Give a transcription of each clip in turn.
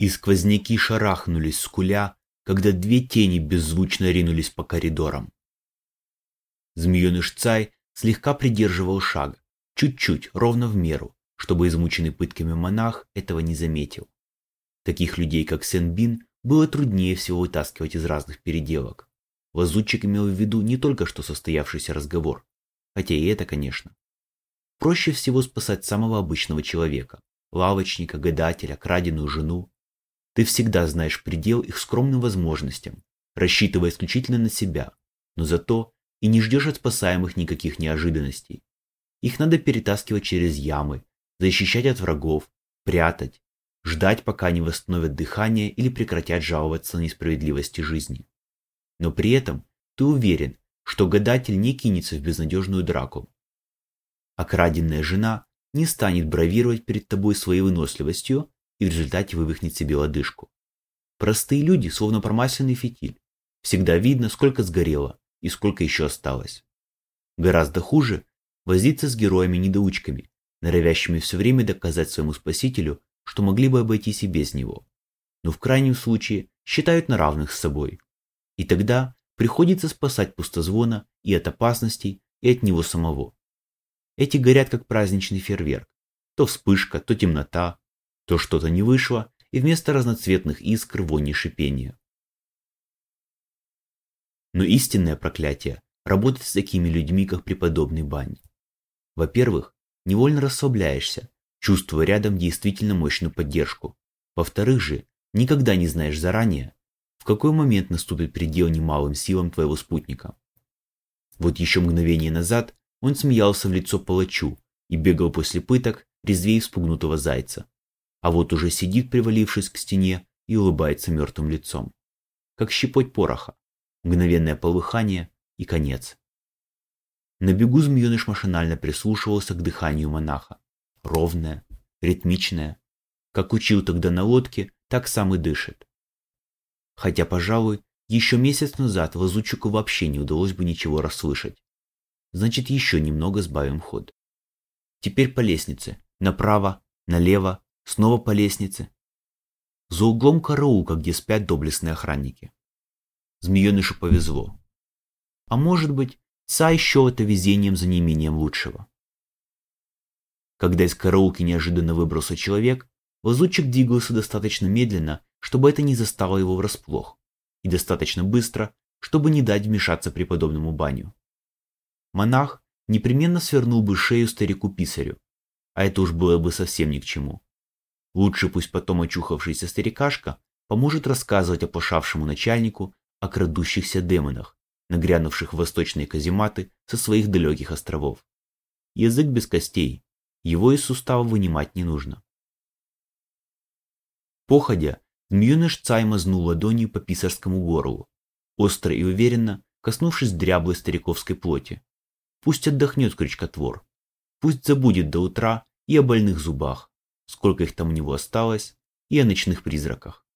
И сквозняки шарахнулись с куля, когда две тени беззвучно ринулись по коридорам. Змееныш Цай слегка придерживал шаг, чуть-чуть, ровно в меру, чтобы измученный пытками монах этого не заметил. Таких людей, как Сен-Бин, было труднее всего вытаскивать из разных переделок. Лазутчик имел в виду не только что состоявшийся разговор, хотя и это, конечно. Проще всего спасать самого обычного человека, лавочника, гадателя, краденую жену. Ты всегда знаешь предел их скромным возможностям, рассчитывая исключительно на себя, но зато и не ждешь от спасаемых никаких неожиданностей. Их надо перетаскивать через ямы, защищать от врагов, прятать, ждать, пока они восстановят дыхание или прекратят жаловаться на несправедливости жизни. Но при этом ты уверен, что гадатель не кинется в безнадежную драку. А краденная жена не станет бравировать перед тобой своей выносливостью и в результате вывихнет себе лодыжку. Простые люди, словно промасленный фитиль. Всегда видно, сколько сгорело и сколько еще осталось. Гораздо хуже возиться с героями-недоучками, норовящими все время доказать своему спасителю, что могли бы обойтись и без него. Но в крайнем случае считают на равных с собой. И тогда приходится спасать пустозвона и от опасностей, и от него самого. Эти горят как праздничный фейерверк. То вспышка, то темнота, то что-то не вышло, и вместо разноцветных искр вони шипения. Но истинное проклятие работает с такими людьми, как преподобный Бань. Во-первых, невольно расслабляешься, чувствуя рядом действительно мощную поддержку. Во-вторых же, никогда не знаешь заранее, в какой момент наступит предел немалым силам твоего спутника. Вот еще мгновение назад он смеялся в лицо палачу и бегал после пыток резвее спугнутого зайца. А вот уже сидит, привалившись к стене, и улыбается мертвым лицом. Как щепоть пороха, мгновенное полыхание и конец. На бегу змееныш машинально прислушивался к дыханию монаха. Ровное, ритмичное. Как учил тогда на лодке, так сам и дышит. Хотя, пожалуй, еще месяц назад Лазутчику вообще не удалось бы ничего расслышать. Значит, еще немного сбавим ход. Теперь по лестнице. Направо, налево, снова по лестнице. За углом караулка, где спят доблестные охранники. Змеенышу повезло. А может быть, Цай счел это везением за неимением лучшего. Когда из караулки неожиданно выбрался человек, лазутчик двигался достаточно медленно, чтобы это не застало его врасплох, и достаточно быстро, чтобы не дать вмешаться преподобному баню. Монах непременно свернул бы шею старику-писарю, а это уж было бы совсем ни к чему. Лучше пусть потом очухавшийся старикашка поможет рассказывать оплошавшему начальнику о крадущихся демонах, нагрянувших в восточные казематы со своих далеких островов. Язык без костей, его из сустава вынимать не нужно. Походя, Змееныш Цай мазнул ладонью по писарскому горлу, остро и уверенно коснувшись дряблой стариковской плоти. Пусть отдохнет крючкотвор, пусть забудет до утра и о больных зубах, сколько их там у него осталось, и о ночных призраках.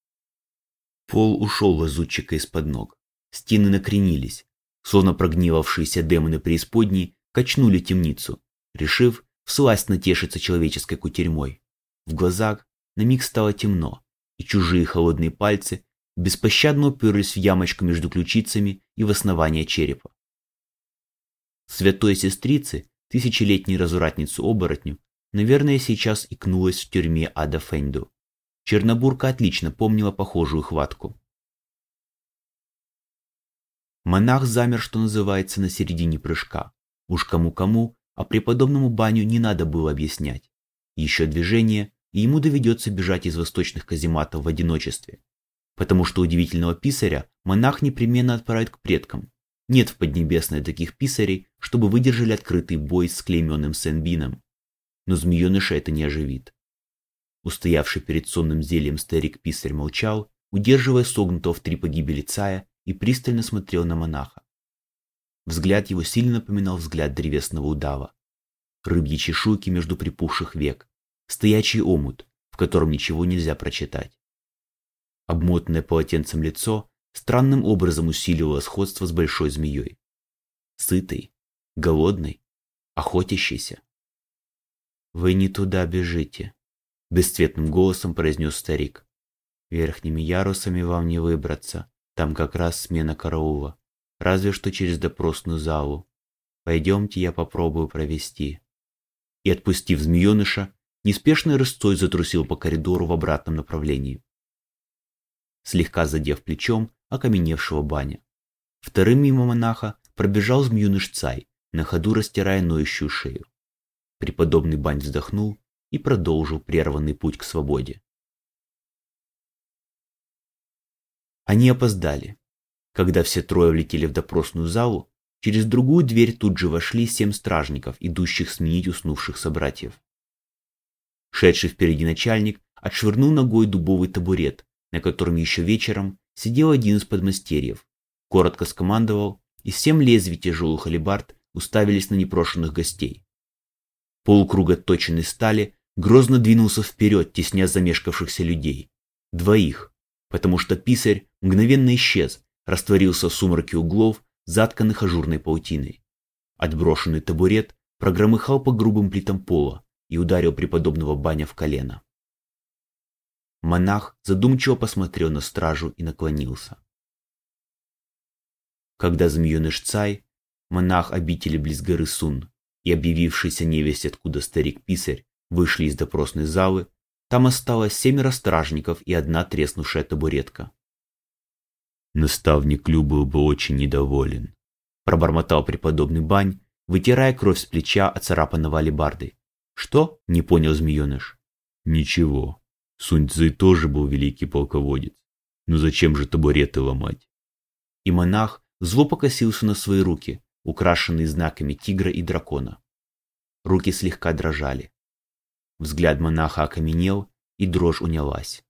Пол ушел лазутчика из-под ног. Стены накренились, словно прогнивавшиеся демоны преисподней качнули темницу, решив всласть натешиться человеческой кутерьмой. В глазах на миг стало темно, и чужие холодные пальцы беспощадно уперлись в ямочку между ключицами и в основание черепа. Святой сестрице, тысячелетней развратницу-оборотню, наверное, сейчас икнулась в тюрьме Ада Фенду. Чернобурка отлично помнила похожую хватку. Монах замер, что называется, на середине прыжка. Уж кому-кому, а преподобному баню не надо было объяснять. Еще движение, и ему доведется бежать из восточных казематов в одиночестве. Потому что удивительного писаря монах непременно отправит к предкам. Нет в Поднебесной таких писарей, чтобы выдержали открытый бой с клейменным Сенбином. Но змееныша это не оживит. Устоявший перед сонным зельем старик-писарь молчал, удерживая согнутого в три погибели Цая, и пристально смотрел на монаха. Взгляд его сильно напоминал взгляд древесного удава. Рыбьи чешуйки между припухших век, стоячий омут, в котором ничего нельзя прочитать. Обмотанное полотенцем лицо странным образом усиливало сходство с большой змеей. Сытый, голодный, охотящийся. «Вы не туда бежите», бесцветным голосом произнес старик. Верхними ярусами вам не выбраться, там как раз смена караула. Разве что через допросную залу. Пойдемте, я попробую провести. И отпустив змееныша, неспешной рысцой затрусил по коридору в обратном направлении. Слегка задев плечом окаменевшего баня. Вторым мимо монаха пробежал змеюныш Цай, на ходу растирая ноющую шею. Преподобный бань вздохнул и продолжил прерванный путь к свободе. Они опоздали. Когда все трое влетели в допросную залу, через другую дверь тут же вошли семь стражников, идущих сменить уснувших собратьев. Шедший впереди начальник отшвырнул ногой дубовый табурет, на котором еще вечером сидел один из подмастерьев, коротко скомандовал, и семь лезвий тяжелых алебард уставились на непрошенных гостей. Полукруг точенной стали грозно двинулся вперед, тесня замешкавшихся людей. Двоих, потому что писарь мгновенно исчез, растворился в сумраке углов, затканных ажурной паутиной. Отброшенный табурет прогромыхал по грубым плитам пола и ударил преподобного баня в колено. Монах задумчиво посмотрел на стражу и наклонился. Когда змееныш Цай, монах обители близ горы Сун и объявившийся невесть откуда старик-писарь вышли из допросной залы, там осталось семеро стражников и одна треснувшая табуретка. Наставник Лю был бы очень недоволен, пробормотал преподобный Бань, вытирая кровь с плеча оцарапанного алебардой. Что? Не понял змееныш. Ничего. Сунь Цзы тоже был великий полководец. Но зачем же табуреты ломать? И монах зло покосился на свои руки, украшенные знаками тигра и дракона. Руки слегка дрожали. Взгляд монаха окаменел, и дрожь унялась.